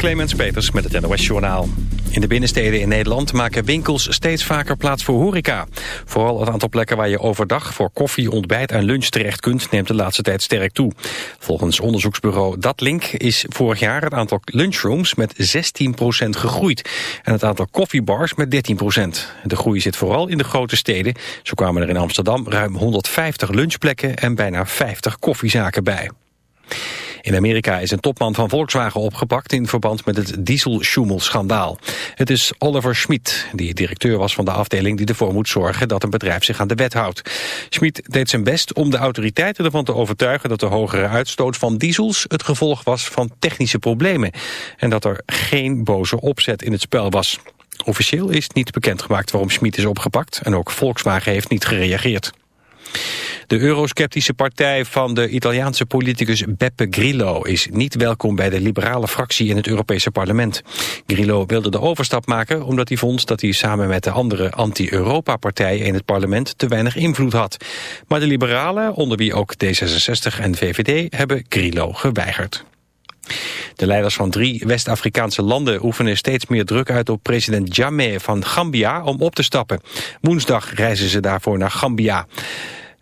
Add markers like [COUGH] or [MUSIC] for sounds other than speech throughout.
Clemens Peters met het NOS Journaal. In de binnensteden in Nederland maken winkels steeds vaker plaats voor horeca. Vooral het aantal plekken waar je overdag voor koffie, ontbijt en lunch terecht kunt... neemt de laatste tijd sterk toe. Volgens onderzoeksbureau Datlink is vorig jaar het aantal lunchrooms met 16% gegroeid. En het aantal koffiebars met 13% De groei zit vooral in de grote steden. Zo kwamen er in Amsterdam ruim 150 lunchplekken en bijna 50 koffiezaken bij. In Amerika is een topman van Volkswagen opgepakt in verband met het dieselschumel-schandaal. Het is Oliver Schmid, die directeur was van de afdeling die ervoor moet zorgen dat een bedrijf zich aan de wet houdt. Schmid deed zijn best om de autoriteiten ervan te overtuigen dat de hogere uitstoot van diesels het gevolg was van technische problemen en dat er geen boze opzet in het spel was. Officieel is niet bekendgemaakt waarom Schmid is opgepakt en ook Volkswagen heeft niet gereageerd. De eurosceptische partij van de Italiaanse politicus Beppe Grillo is niet welkom bij de liberale fractie in het Europese parlement. Grillo wilde de overstap maken omdat hij vond dat hij samen met de andere anti-Europa-partijen in het parlement te weinig invloed had. Maar de liberalen, onder wie ook D66 en VVD, hebben Grillo geweigerd. De leiders van drie West-Afrikaanse landen oefenen steeds meer druk uit op president Jammeh van Gambia om op te stappen. Woensdag reizen ze daarvoor naar Gambia.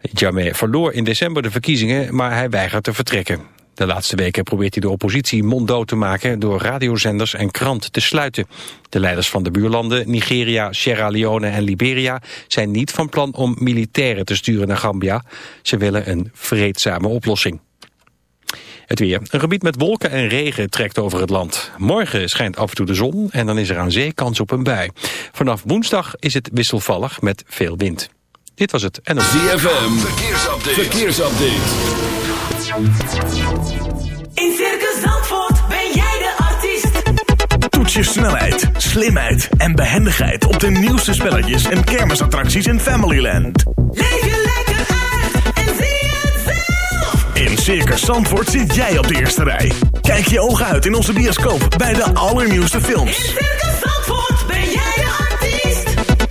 Jammeh verloor in december de verkiezingen, maar hij weigert te vertrekken. De laatste weken probeert hij de oppositie monddood te maken door radiozenders en krant te sluiten. De leiders van de buurlanden, Nigeria, Sierra Leone en Liberia, zijn niet van plan om militairen te sturen naar Gambia. Ze willen een vreedzame oplossing. Het weer. Een gebied met wolken en regen trekt over het land. Morgen schijnt af en toe de zon en dan is er aan zee kans op een bui. Vanaf woensdag is het wisselvallig met veel wind. Dit was het. En dan... ZFM, verkeersupdate. verkeersupdate. In Circus Zandvoort ben jij de artiest. Toets je snelheid, slimheid en behendigheid op de nieuwste spelletjes en kermisattracties in Familyland. Leef je lekker uit en zie het zelf. In Circus Zandvoort zit jij op de eerste rij. Kijk je ogen uit in onze bioscoop bij de allernieuwste films.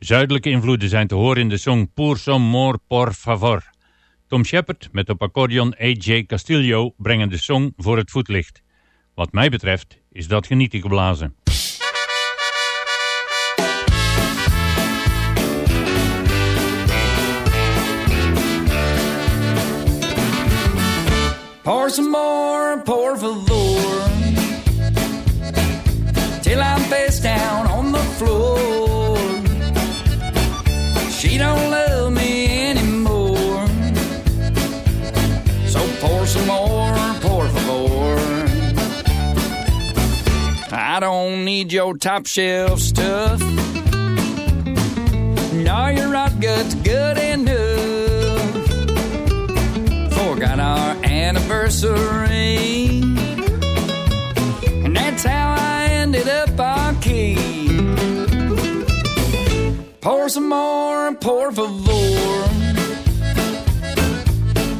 Zuidelijke invloeden zijn te horen in de song Pour son more por favor. Tom Shepard met op accordeon A.J. Castillo brengen de song voor het voetlicht. Wat mij betreft is dat genieten geblazen. Pour some more, por favor. I don't need your top shelf stuff. No, your rot gut's good enough. Forgot our anniversary. And that's how I ended up on key. Pour some more, por favor.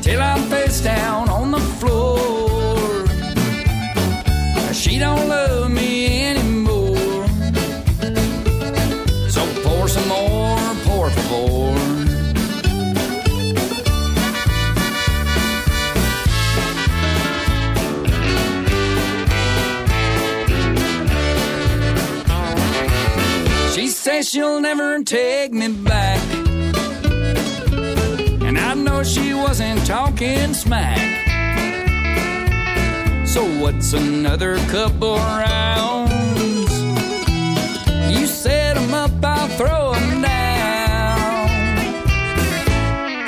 Till I'm face down on the floor. She don't love Says she'll never take me back. And I know she wasn't talking smack. So what's another couple rounds? You set 'em up, I'll throw 'em down.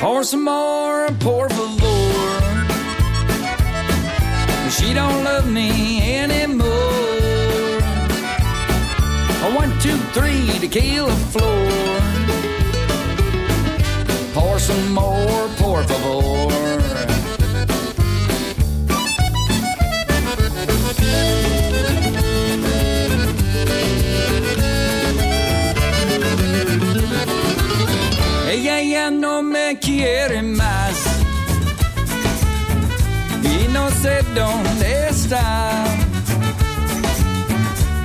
Pour some more, por favor. She don't love me tequila floor. Pour some more, por favor. Ella ya no me quiere más y no sé dónde está.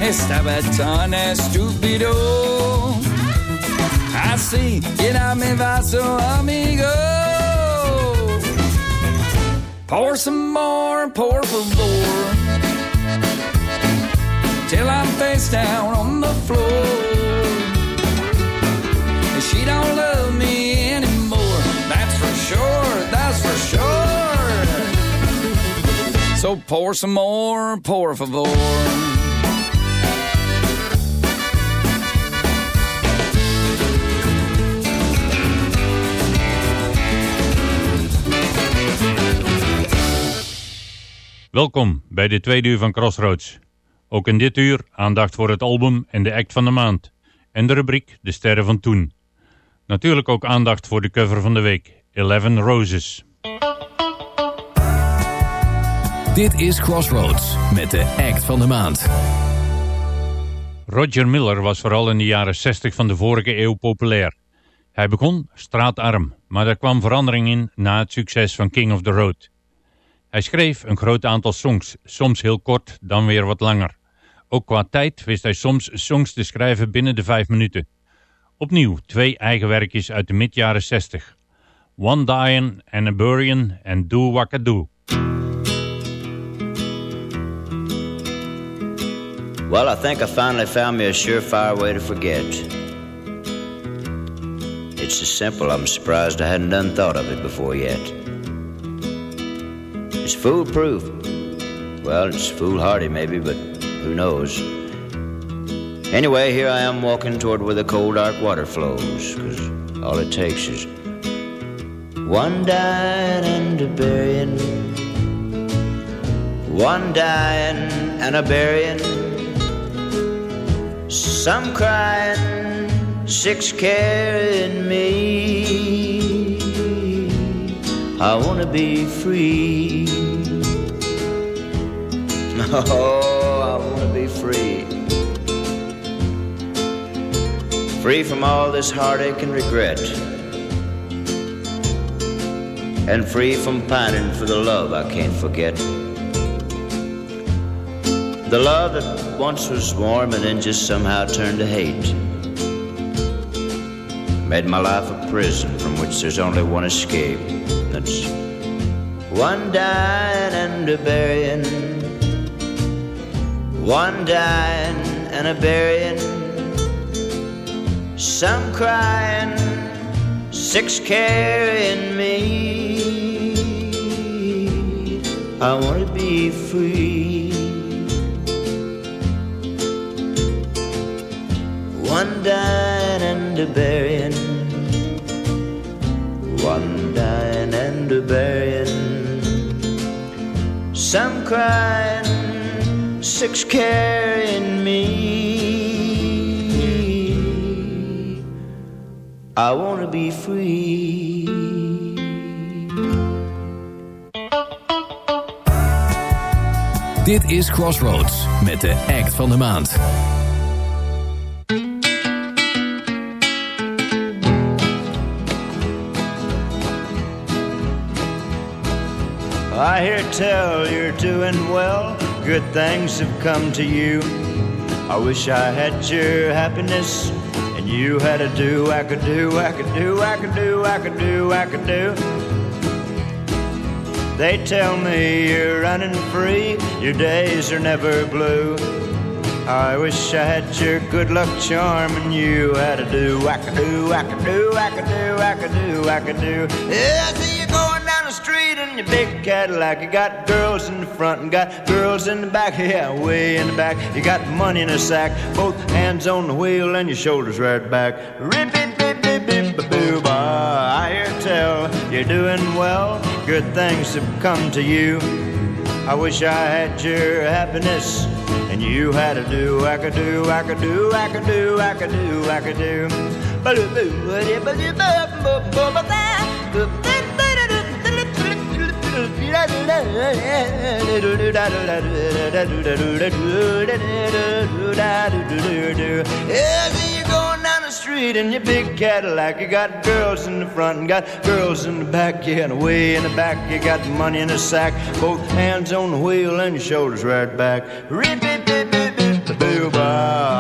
Estaba tan estúpido. Así, llena mi vaso, amigo. Pour some more, por favor. Till I'm face down on the floor. She don't love me anymore. That's for sure. That's for sure. So pour some more, por favor. Welkom bij de tweede uur van Crossroads. Ook in dit uur aandacht voor het album en de act van de maand. En de rubriek De Sterren van Toen. Natuurlijk ook aandacht voor de cover van de week. Eleven Roses. Dit is Crossroads met de act van de maand. Roger Miller was vooral in de jaren 60 van de vorige eeuw populair. Hij begon straatarm, maar er kwam verandering in na het succes van King of the Road. Hij schreef een groot aantal songs, soms heel kort, dan weer wat langer. Ook qua tijd wist hij soms songs te schrijven binnen de vijf minuten. Opnieuw twee eigen werkjes uit de mid-jaren 60. One Dying and a Burying en Do Wakadoo. Well, I think I finally found me a surefire way to forget. It's so simple, I'm surprised I hadn't done thought of it before yet. It's foolproof. Well, it's foolhardy maybe, but who knows? Anyway, here I am walking toward where the cold, dark water flows, cause all it takes is one dying and a burying, one dying and a burying, some crying, six carrying me. I wanna be free. [LAUGHS] Oh, I wanna be free. Free from all this heartache and regret. And free from pining for the love I can't forget. The love that once was warm and then just somehow turned to hate. Made my life a prison from which there's only one escape. That's one dying and a burying. One dying and a burying. Some crying, six carrying me. I want to be free. One dying and a burying. One dying and a burying. Some crying, six carrying me. I want to be free. Dit is Crossroads met de act van de maand. I hear tell you're doing well. Good things have come to you. I wish I had your happiness And you had to do, I could do, I could do, I could do, I could do, I could do. They tell me you're running free, your days are never blue. I wish I had your good luck charm and you had to do, I could do, I could do, I could do, I could do, I could do. Yeah, your big Cadillac. You got girls in the front and got girls in the back. Yeah, way in the back. You got money in a sack, both hands on the wheel and your shoulders right back. Rip it, bip, bip, bip, bip, boo, bah. I hear tell you're doing well. Good things have come to you. I wish I had your happiness and you had to do, I could do, I could do, I could do, I could do, I could do. Yeah, see you going down the street in your big Cadillac. You got girls in the front and got girls in the back. Yeah, and way in the back you got money in a sack. Both hands on the wheel and your shoulders right back.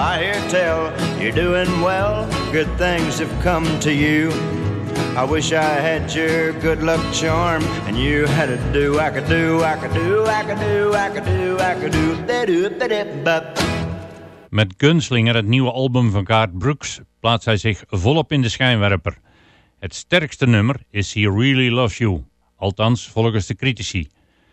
I hear tell you're doing well. Good things have come to you. I wish I had your good luck charm and you had to do, I could do, I could do, I could do, I could do, I could do. Met Gunslinger, het nieuwe album van Garth Brooks, plaatst hij zich volop in de schijnwerper. Het sterkste nummer is He Really Loves You, althans volgens de critici.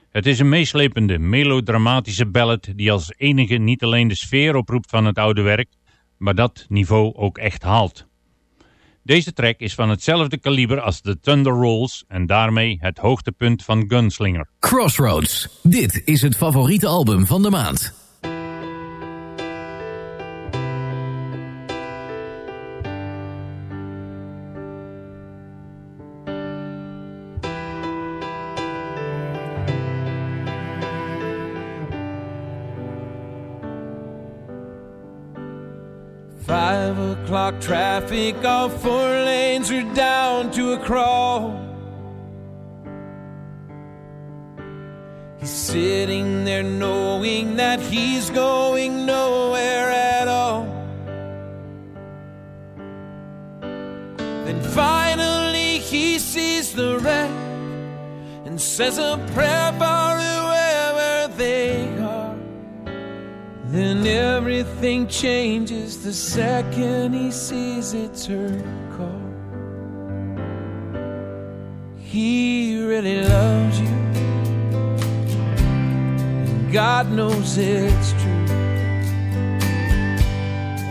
Het is een meeslepende, melodramatische ballad die als enige niet alleen de sfeer oproept van het oude werk, maar dat niveau ook echt haalt. Deze track is van hetzelfde kaliber als The Thunder Rolls en daarmee het hoogtepunt van Gunslinger. Crossroads. Dit is het favoriete album van de maand. O'clock traffic, all four lanes are down to a crawl. He's sitting there knowing that he's going nowhere at all. Then finally he sees the wreck and says a prayer for Then everything changes the second he sees it's her car. He really loves you. and God knows it's true.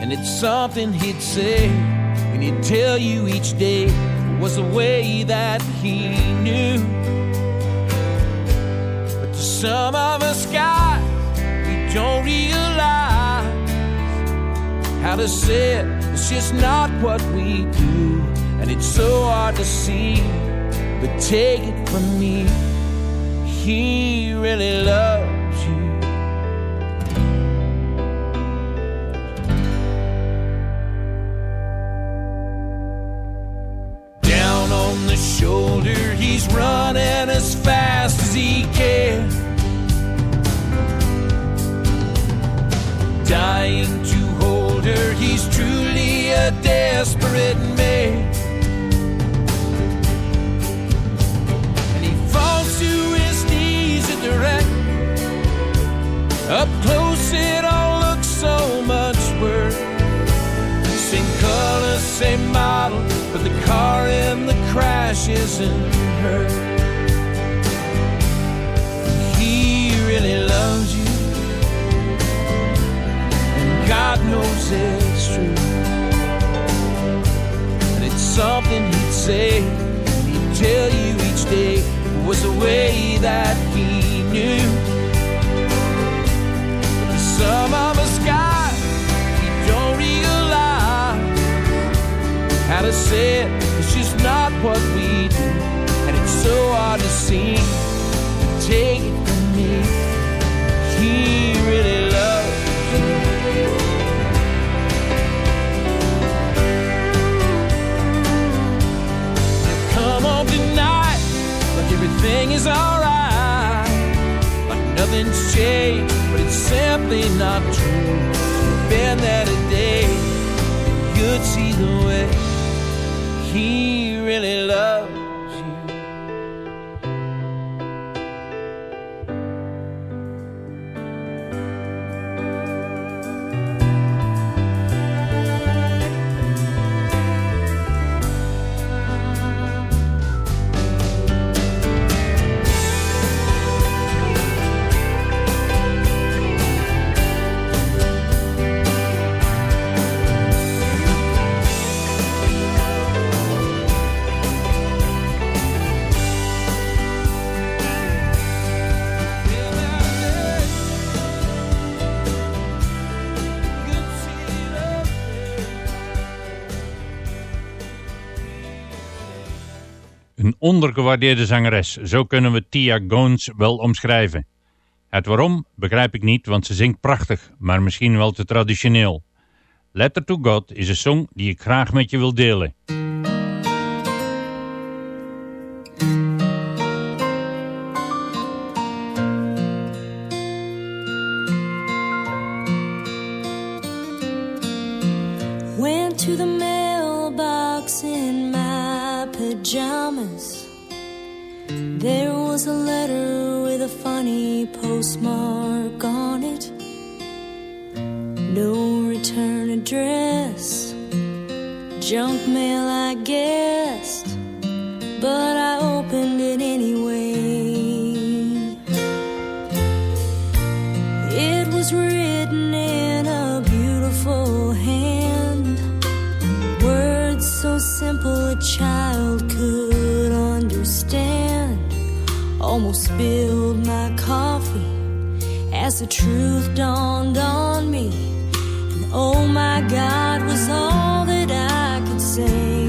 And it's something he'd say and he'd tell you each day was the way that he knew. But to some of to say it. It's just not what we do, and it's so hard to see. But take it from me, he really loves the way he really loved ondergewaardeerde zangeres, zo kunnen we Tia Gones wel omschrijven. Het waarom begrijp ik niet, want ze zingt prachtig, maar misschien wel te traditioneel. Letter to God is een song die ik graag met je wil delen. mark on it. No return address, junk mail. as the truth dawned on me. And oh my God, was all that I could say.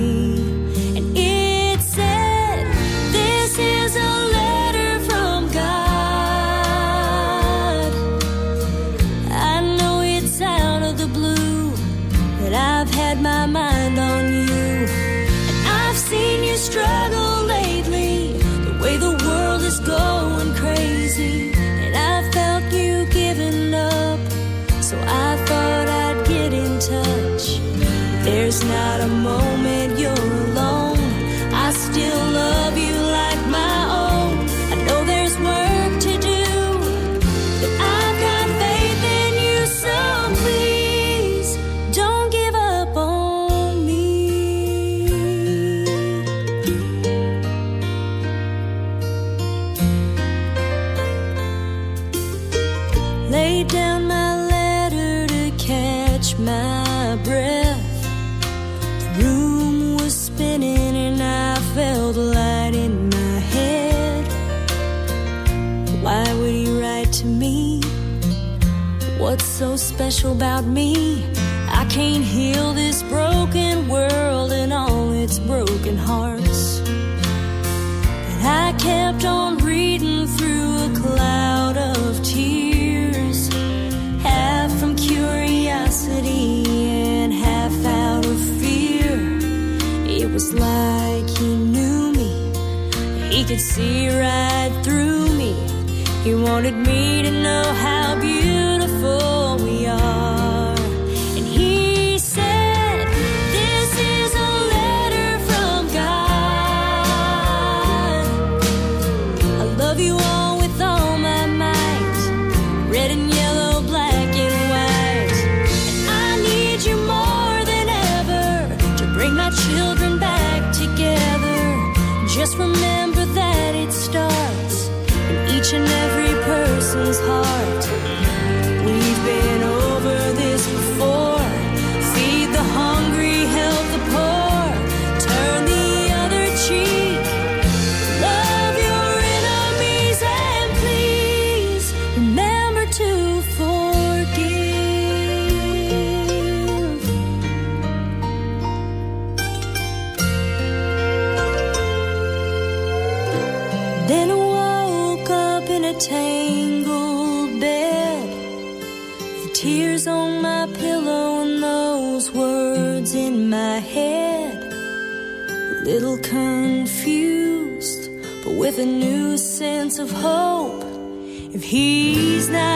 special about me. I can't heal this broken world and all its broken hearts. But I kept on reading through a cloud of tears, half from curiosity and half out of fear. It was like he knew me, he could see right through me. He wanted me of hope. If he's not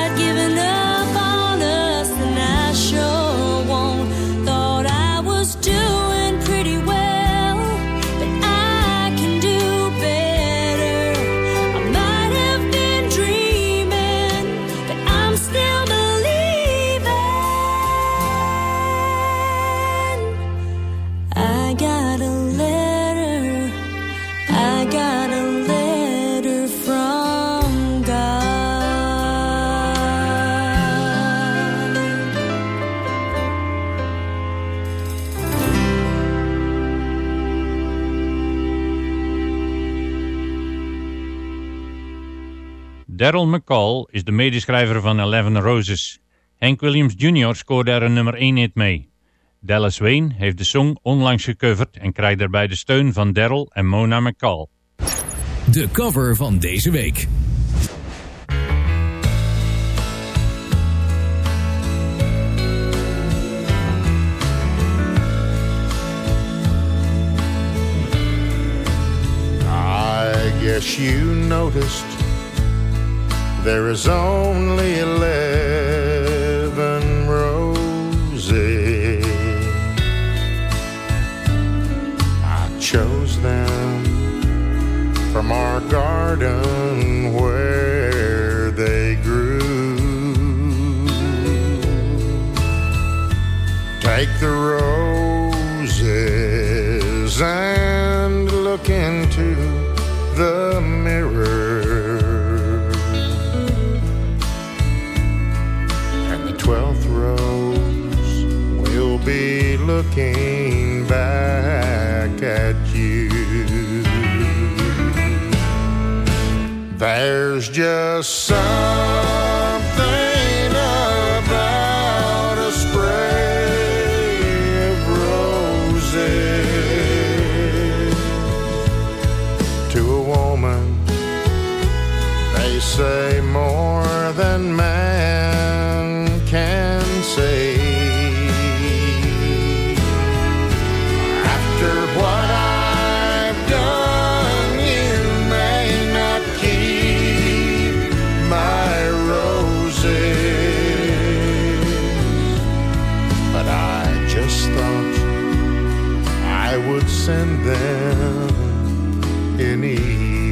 Daryl McCall is de medeschrijver van Eleven Roses. Hank Williams Jr. scoorde er een nummer 1 hit mee. Dallas Wayne heeft de song onlangs gecoverd en krijgt daarbij de steun van Daryl en Mona McCall. De cover van deze week. I guess you noticed there is only eleven roses. I chose them from our garden where they grew. Take the roses There's just something would send them anyway.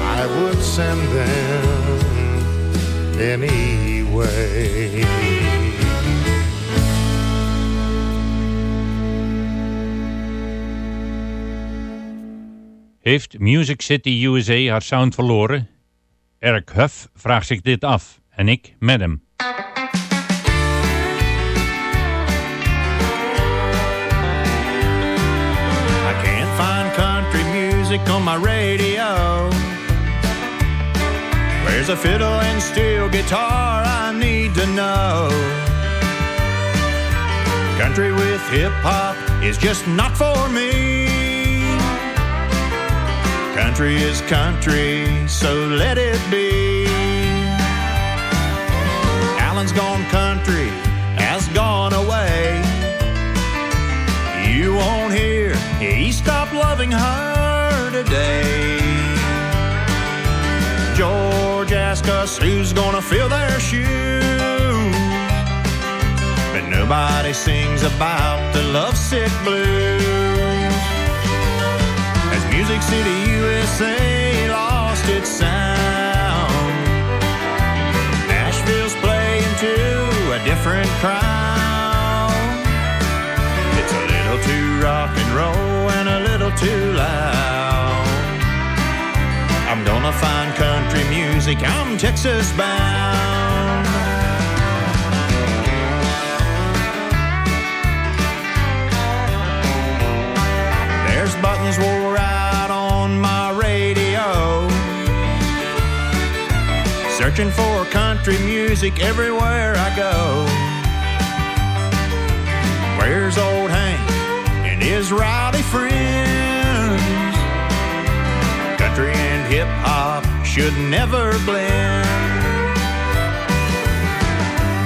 I would send. Heeft Music City USA haar sound verloren? Eric Huff vraagt zich dit af en ik met hem. Music on my radio. Where's a fiddle and steel guitar? I need to know. Country with hip hop is just not for me. Country is country, so let it be. Alan's gone country, has gone away. You won't hear he stopped loving her today. George asked us who's gonna fill their shoes. But Nobody sings about the lovesick blues. As Music City, USA lost its sound, Nashville's playing to a different crowd. It's a little too rock and roll and a too loud. I'm gonna find country music, I'm Texas bound. There's buttons wore out on my radio. Searching for country music everywhere I go. Where's old Hank and his rowdy friends? Country and hip hop should never blend.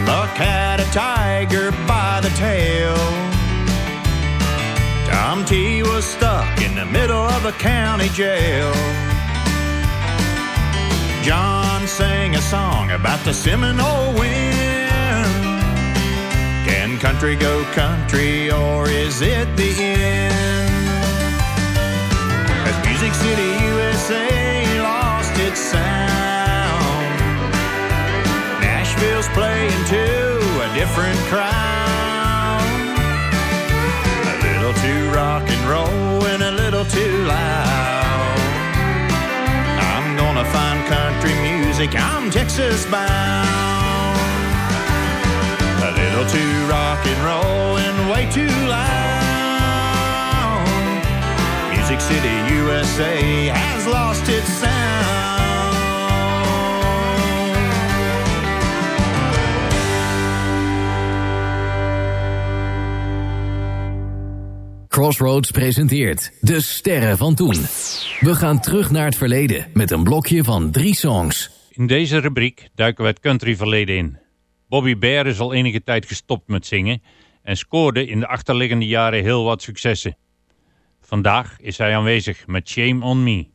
Buck had a tiger by the tail. Tom T was stuck in the middle of a county jail. John sang a song about the Seminole wind. Country go country or is it the end? As Music City, USA lost its sound, Nashville's playing to a different crowd. A little too rock and roll and a little too loud. I'm gonna find country music, I'm Texas bound. Little too rock and roll and way too loud. Music City, USA has lost its sound. Crossroads presenteert De Sterren van Toen. We gaan terug naar het verleden met een blokje van drie songs. In deze rubriek duiken we het countryverleden in. Bobby Bear is al enige tijd gestopt met zingen en scoorde in de achterliggende jaren heel wat successen. Vandaag is hij aanwezig met Shame on Me.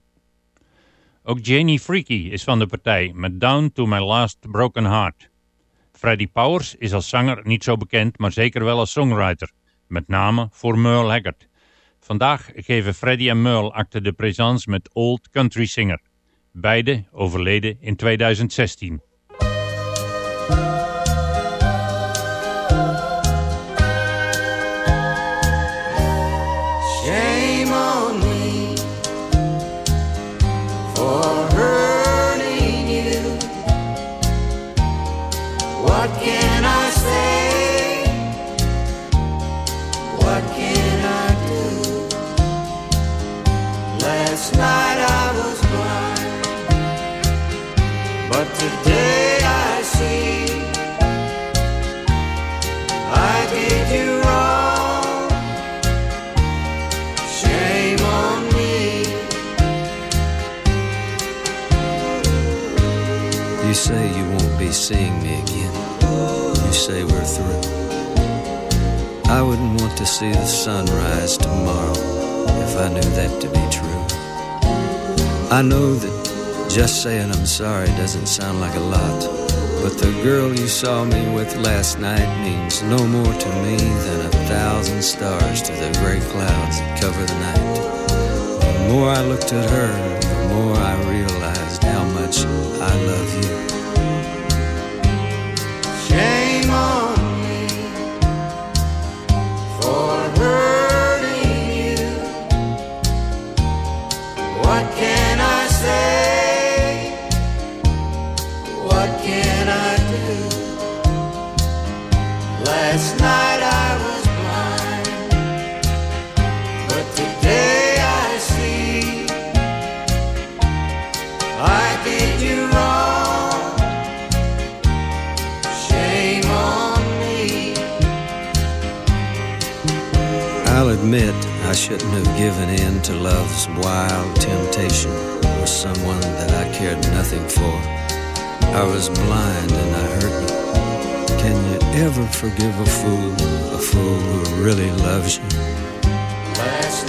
Ook Janie Freaky is van de partij met Down to My Last Broken Heart. Freddie Powers is als zanger niet zo bekend, maar zeker wel als songwriter, met name voor Merle Haggard. Vandaag geven Freddie en Merle acte de présence met Old Country Singer. Beide overleden in 2016. See the sunrise tomorrow if I knew that to be true. I know that just saying I'm sorry doesn't sound like a lot, but the girl you saw me with last night means no more to me than a thousand stars to the gray clouds that cover the night. The more I looked at her, the more I realized how much I love you. Shame on admit I shouldn't have given in to love's wild temptation with someone that I cared nothing for. I was blind and I hurt you. Can you ever forgive a fool, a fool who really loves you? Last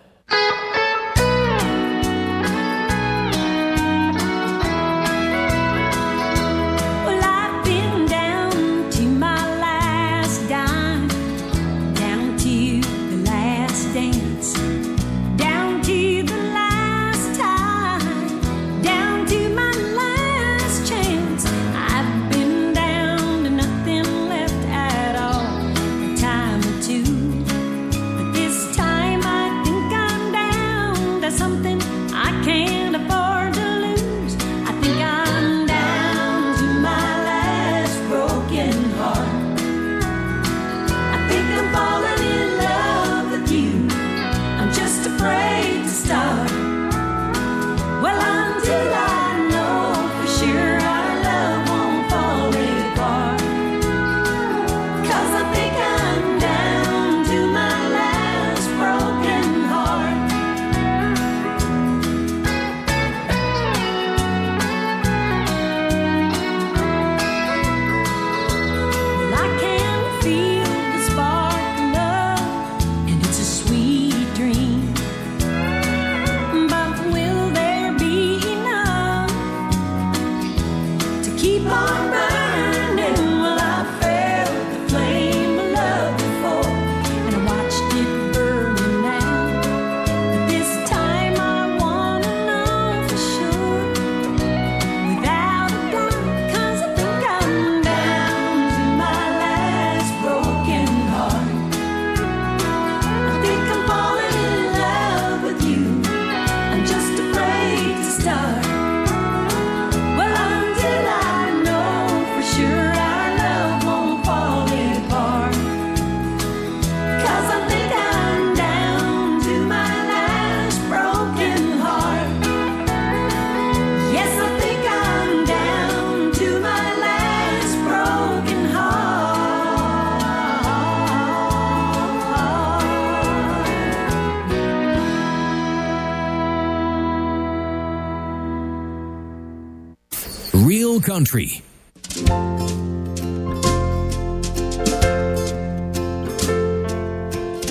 Country.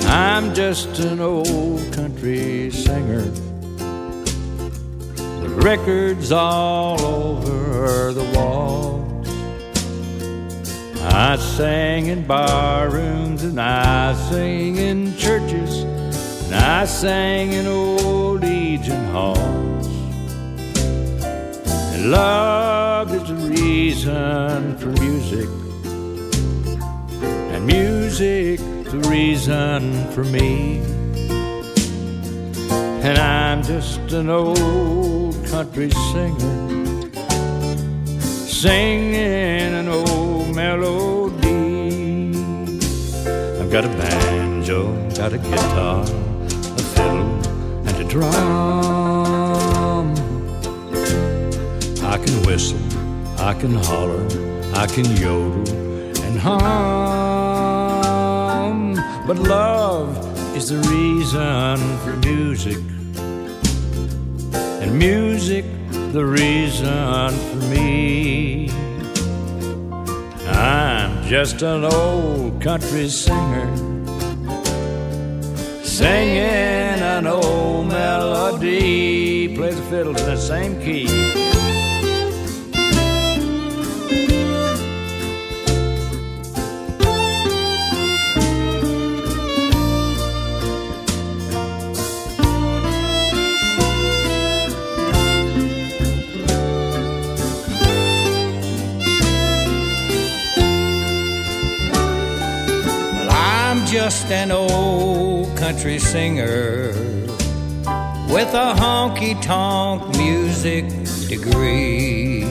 I'm just an old country singer. The records all over the walls. I sang in bar rooms and I sing in churches and I sang in old Legion halls. And love reason for music and music the reason for me. And I'm just an old country singer, singing an old melody. I've got a banjo, got a guitar, a fiddle, and a drum. I can whistle, I can holler, I can yodel and hum. But love is the reason for music, and music the reason for me. I'm just an old country singer, singing an old melody. Play the fiddle in the same key. Just an old country singer with a honky tonk music degree.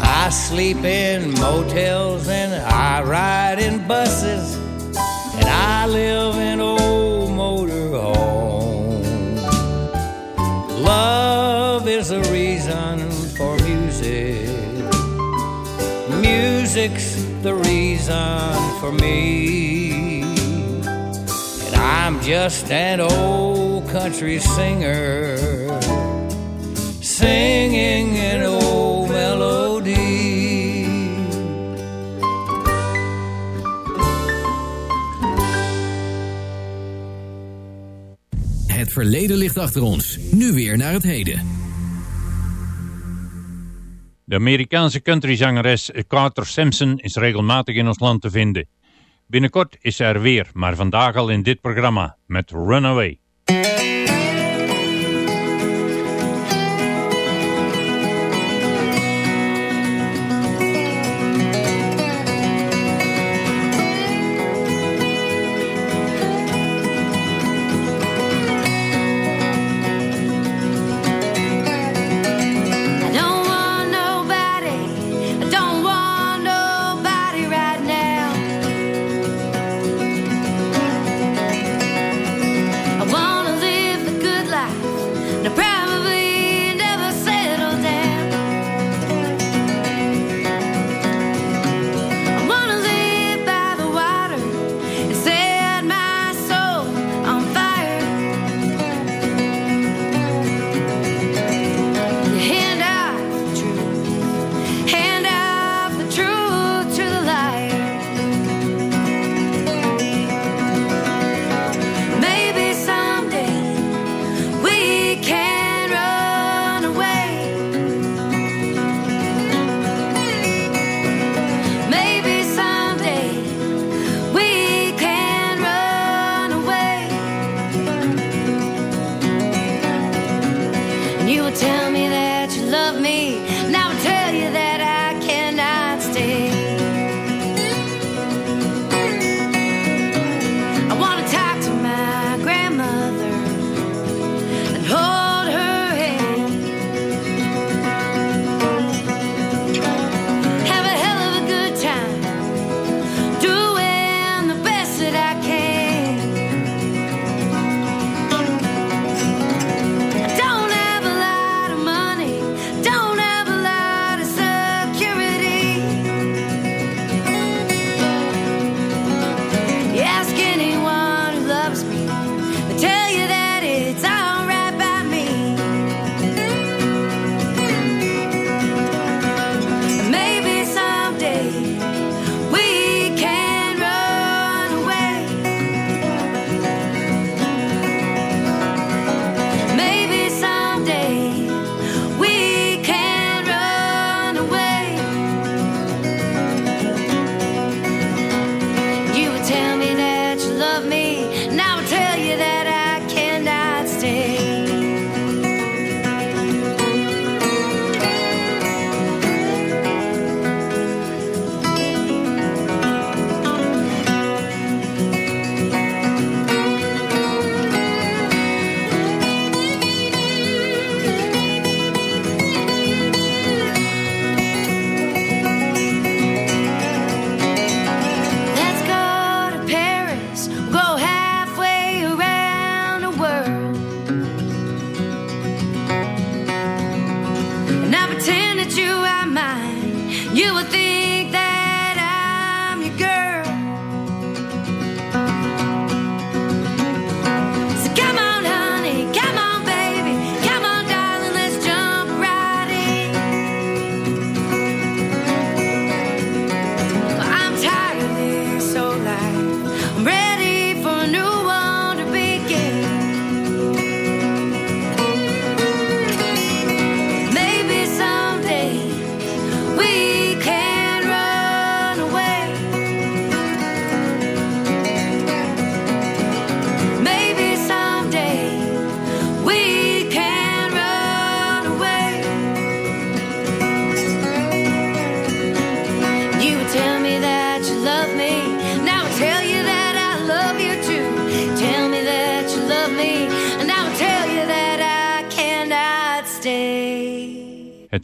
I sleep in motels and I ride in buses and I live in old motor homes. Love is the reason for music. Music's the reason for me. And I'm just an old country singer, singing an old melody. Het verleden ligt achter ons, nu weer naar het heden. De Amerikaanse countryzangeres Carter Simpson is regelmatig in ons land te vinden. Binnenkort is ze er weer, maar vandaag al in dit programma met Runaway.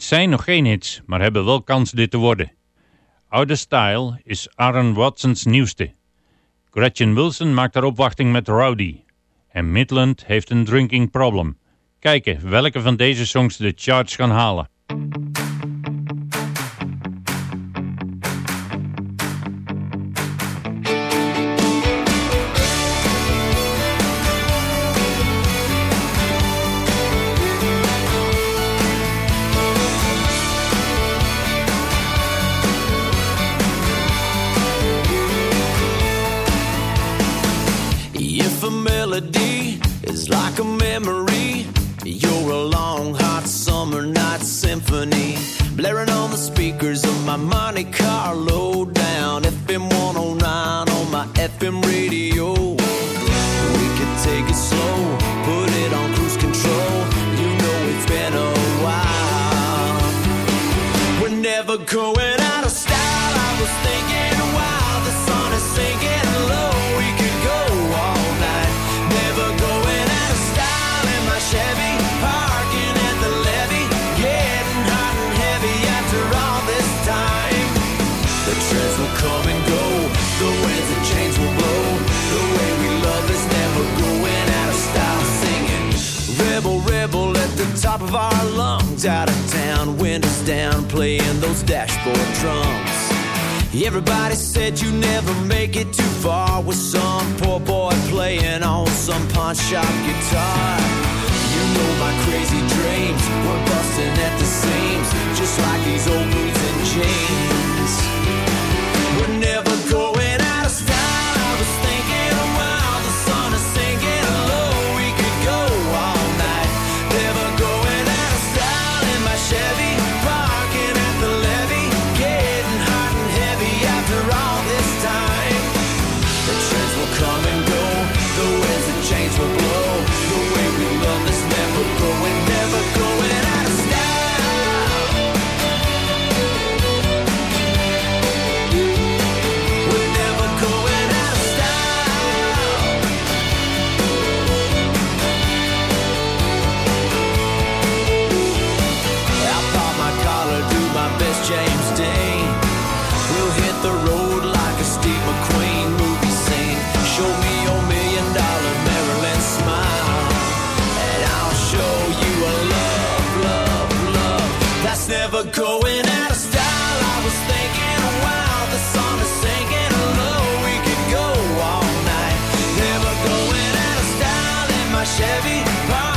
zijn nog geen hits, maar hebben wel kans dit te worden. Ouder Style is Aaron Watson's nieuwste. Gretchen Wilson maakt haar opwachting met Rowdy. En Midland heeft een drinking problem. Kijken welke van deze songs de charts gaan halen. memory. You're a long, hot summer night symphony. Blaring on the speakers of my Monte Carlo down FM 109 on my FM radio. We can take it slow, put it on cruise control. You know it's been a while. We're never going out of style. I was thinking. top of our lungs. Out of town windows down playing those dashboard drums. Everybody said you never make it too far with some poor boy playing on some pawn shop guitar. You know my crazy dreams were busting at the seams just like these old boots and jeans down. die. Chevy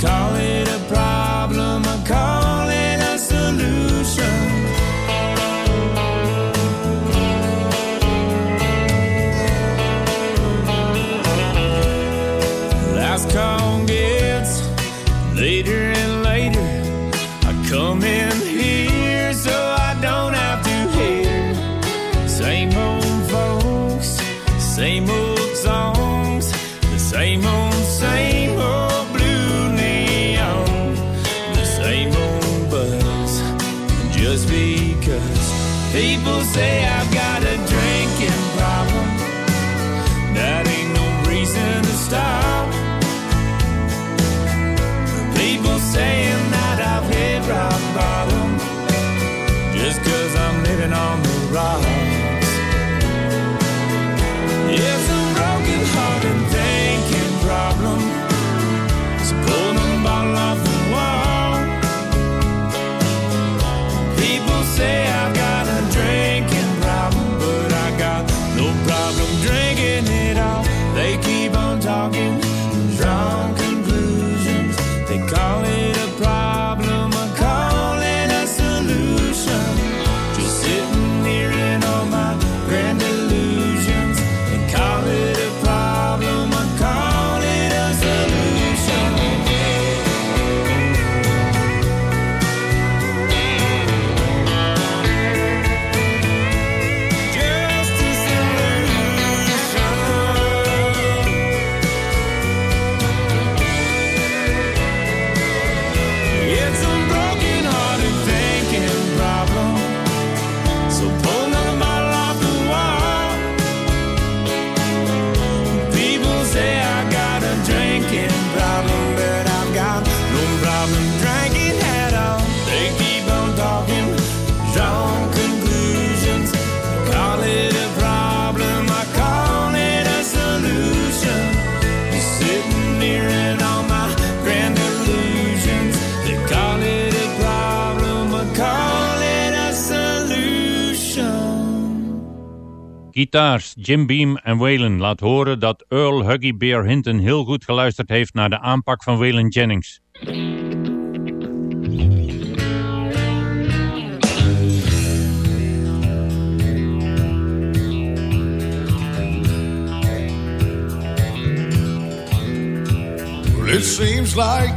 Calling Gitaars Jim Beam en Waylon laat horen dat Earl Huggy Bear Hinton heel goed geluisterd heeft naar de aanpak van Waylon Jennings. It seems like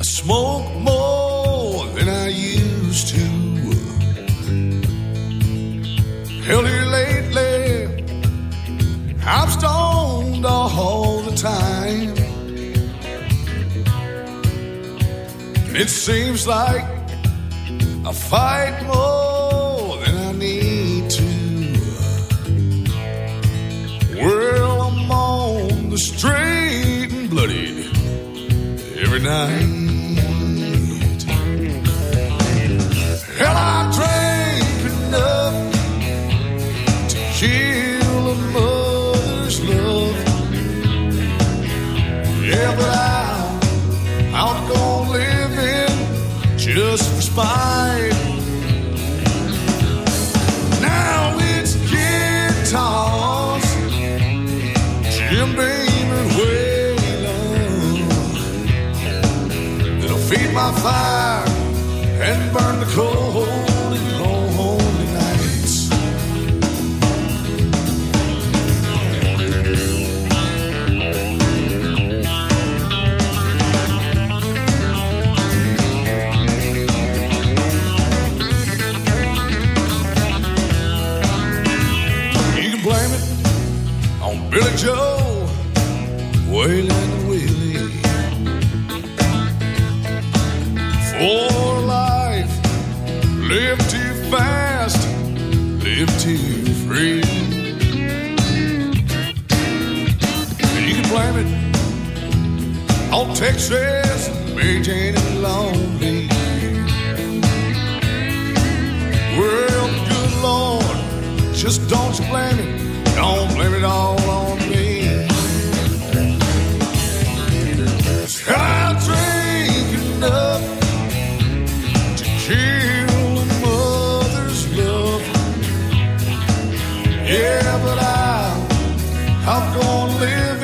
I smoke more tell you lately, I've stoned all the time. It seems like I fight more than I need to. Well, I'm on the straight and bloodied every night. Hell, I drink enough. just for spite. Now it's guitars, Jim Beam and Waylon. It'll feed my fire and burn the coal. Texas, Jane and Long. Well, good Lord, just don't you blame it. Don't blame it all on me. I drink enough to kill a mother's love. Yeah, but I, I'm gonna live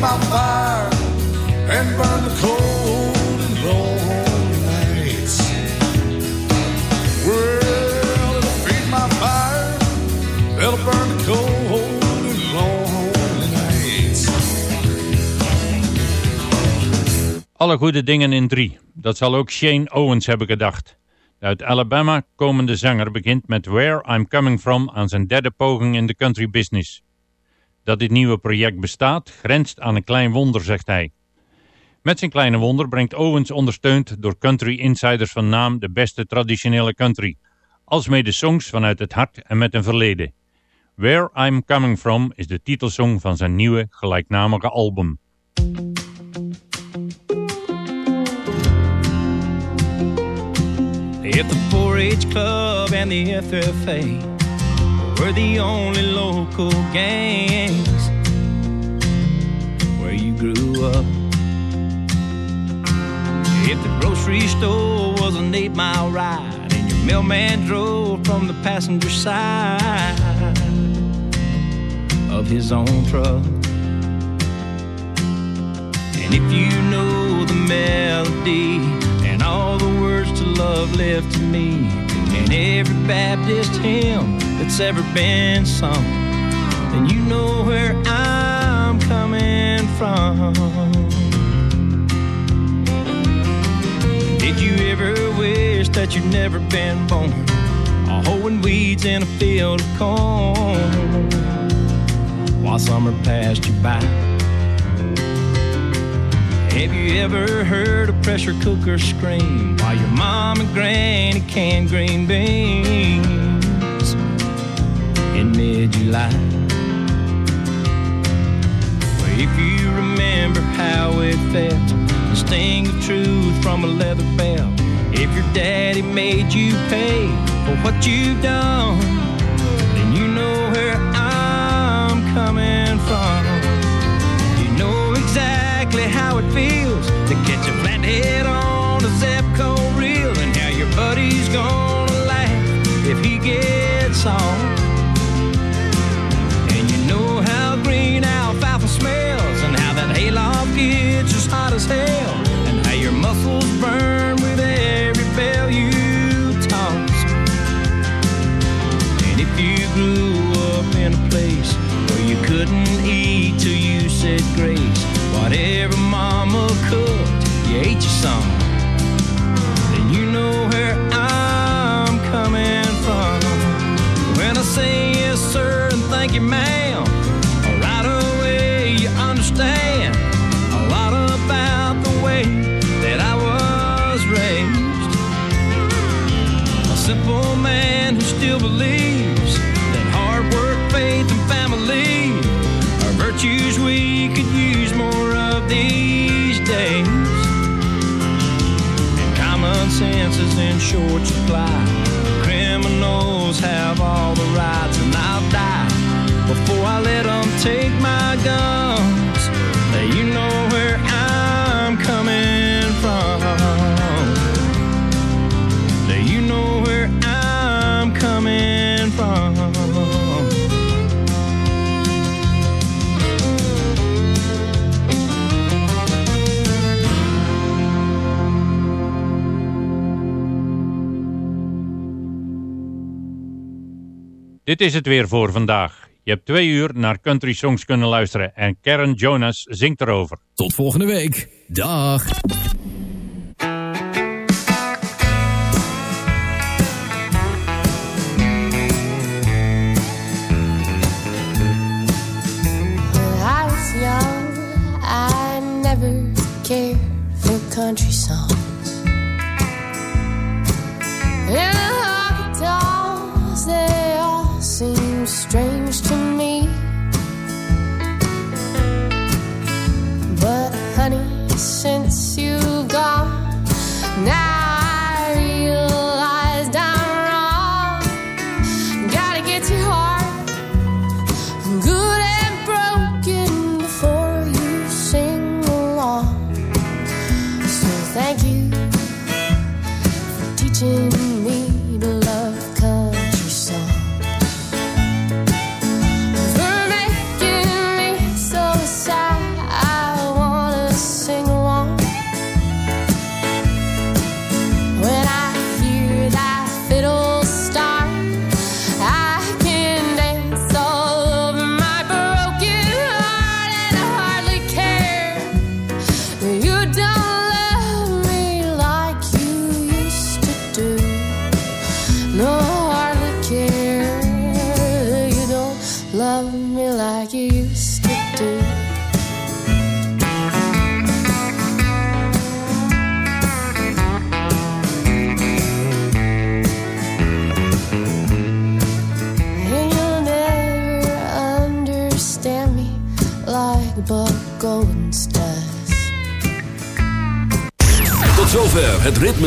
my fire and burn cold nights. Feed my fire, it'll burn cold nights. Alle goede dingen in drie. Dat zal ook Shane Owens hebben gedacht. De uit Alabama komende zanger begint met Where I'm Coming From aan zijn derde poging in de country business. Dat dit nieuwe project bestaat, grenst aan een klein wonder, zegt hij. Met zijn kleine wonder brengt Owens ondersteund door country insiders van naam de beste traditionele country, alsmede songs vanuit het hart en met een verleden. Where I'm Coming From is de titelsong van zijn nieuwe gelijknamige album. The 4-H Club and the were the only local gangs where you grew up. If the grocery store was an eight-mile ride and your mailman drove from the passenger side of his own truck. And if you know the melody and all the words to love left to me, and every Baptist hymn that's ever been sung, then you know where I'm coming from. Did you ever wish that you'd never been born? Or hoeing weeds in a field of corn while summer passed you by? Have you ever heard a pressure cooker scream while your mom and granny canned green beans in mid-July? Well, if you remember how it felt, the sting of truth from a leather belt. If your daddy made you pay for what you've done, exactly how it feels supply. Criminals have all the rights, and I'll die before I let them take my guns. Dit is het weer voor vandaag. Je hebt twee uur naar country songs kunnen luisteren en Karen Jonas zingt erover. Tot volgende week. Dag.